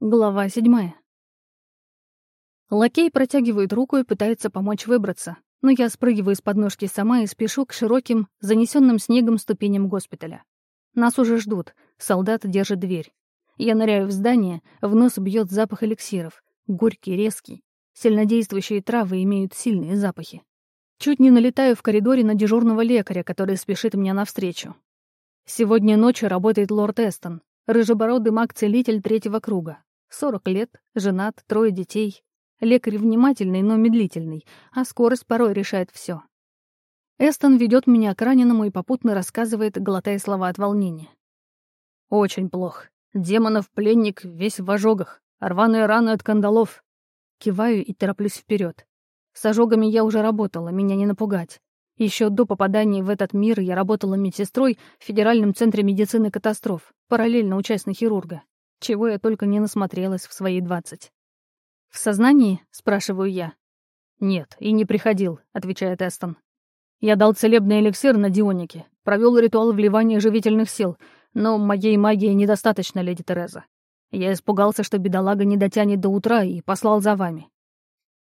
Глава седьмая. Лакей протягивает руку и пытается помочь выбраться, но я спрыгиваю с подножки сама и спешу к широким, занесенным снегом ступеням госпиталя. Нас уже ждут, солдат держит дверь. Я ныряю в здание, в нос бьет запах эликсиров, горький, резкий. Сильнодействующие травы имеют сильные запахи. Чуть не налетаю в коридоре на дежурного лекаря, который спешит мне навстречу. Сегодня ночью работает лорд Эстон, рыжебородый маг-целитель третьего круга. Сорок лет, женат, трое детей. Лекарь внимательный, но медлительный, а скорость порой решает все. Эстон ведет меня к раненому и попутно рассказывает, глотая слова от волнения. «Очень плохо. Демонов пленник весь в ожогах, рваные раны от кандалов». Киваю и тороплюсь вперед. С ожогами я уже работала, меня не напугать. Еще до попадания в этот мир я работала медсестрой в Федеральном центре медицины катастроф, параллельно учась на хирурга. Чего я только не насмотрелась в свои двадцать. «В сознании?» — спрашиваю я. «Нет, и не приходил», — отвечает Эстон. «Я дал целебный эликсир на Дионике, провел ритуал вливания живительных сил, но моей магии недостаточно, леди Тереза. Я испугался, что бедолага не дотянет до утра и послал за вами».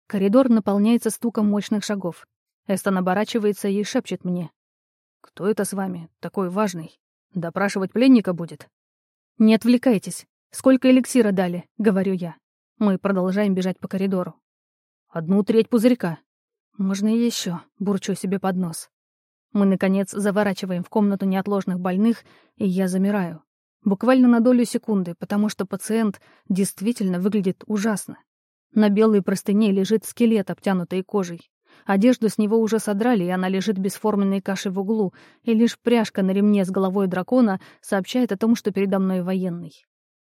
Коридор наполняется стуком мощных шагов. Эстон оборачивается и шепчет мне. «Кто это с вами? Такой важный? Допрашивать пленника будет?» «Не отвлекайтесь. «Сколько эликсира дали?» — говорю я. Мы продолжаем бежать по коридору. «Одну треть пузырька». «Можно еще», — бурчу себе под нос. Мы, наконец, заворачиваем в комнату неотложных больных, и я замираю. Буквально на долю секунды, потому что пациент действительно выглядит ужасно. На белой простыне лежит скелет, обтянутый кожей. Одежду с него уже содрали, и она лежит бесформенной кашей в углу, и лишь пряжка на ремне с головой дракона сообщает о том, что передо мной военный.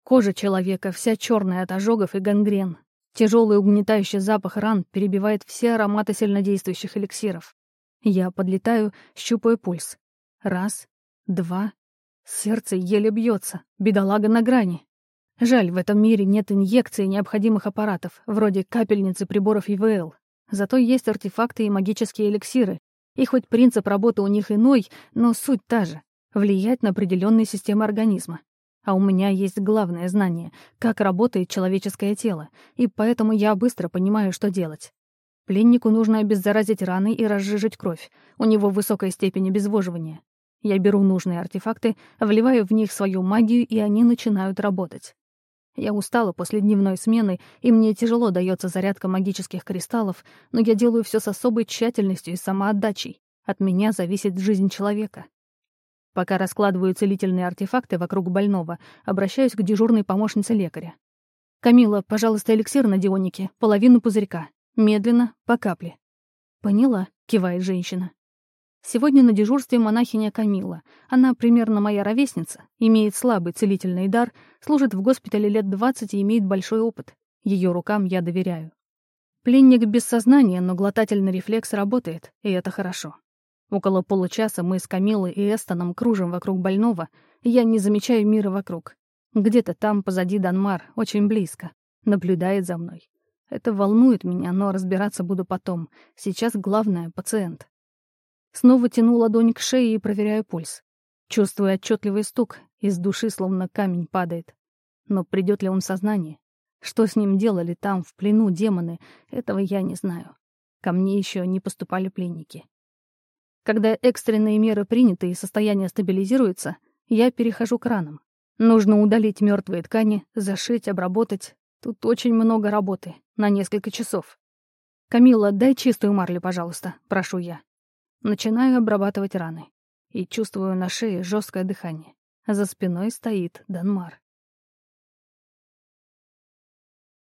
Кожа человека вся черная от ожогов и гангрен. Тяжелый угнетающий запах ран перебивает все ароматы сильнодействующих эликсиров. Я подлетаю, щупаю пульс. Раз, два. Сердце еле бьется, бедолага на грани. Жаль, в этом мире нет инъекций необходимых аппаратов, вроде капельницы приборов ИВЛ. Зато есть артефакты и магические эликсиры. И хоть принцип работы у них иной, но суть та же — влиять на определенные системы организма. А у меня есть главное знание, как работает человеческое тело, и поэтому я быстро понимаю, что делать. Пленнику нужно обеззаразить раны и разжижить кровь. У него высокая степень обезвоживания. Я беру нужные артефакты, вливаю в них свою магию, и они начинают работать. Я устала после дневной смены, и мне тяжело дается зарядка магических кристаллов, но я делаю все с особой тщательностью и самоотдачей. От меня зависит жизнь человека. Пока раскладываю целительные артефакты вокруг больного, обращаюсь к дежурной помощнице лекаря. «Камила, пожалуйста, эликсир на Дионике, половину пузырька. Медленно, по капле». «Поняла», — кивает женщина. Сегодня на дежурстве монахиня Камила. Она примерно моя ровесница, имеет слабый целительный дар, служит в госпитале лет двадцать и имеет большой опыт. Ее рукам я доверяю. Пленник без сознания, но глотательный рефлекс работает, и это хорошо. Около получаса мы с Камилой и Эстоном кружим вокруг больного, и я не замечаю мира вокруг. Где-то там позади Данмар, очень близко, наблюдает за мной. Это волнует меня, но разбираться буду потом. Сейчас главное — пациент. Снова тяну ладонь к шее и проверяю пульс. Чувствую отчетливый стук, из души словно камень падает. Но придет ли он в сознание? Что с ним делали там, в плену демоны, этого я не знаю. Ко мне еще не поступали пленники. Когда экстренные меры приняты и состояние стабилизируется, я перехожу к ранам. Нужно удалить мертвые ткани, зашить, обработать. Тут очень много работы, на несколько часов. «Камилла, дай чистую марлю, пожалуйста», — прошу я. Начинаю обрабатывать раны. И чувствую на шее жесткое дыхание. За спиной стоит Данмар.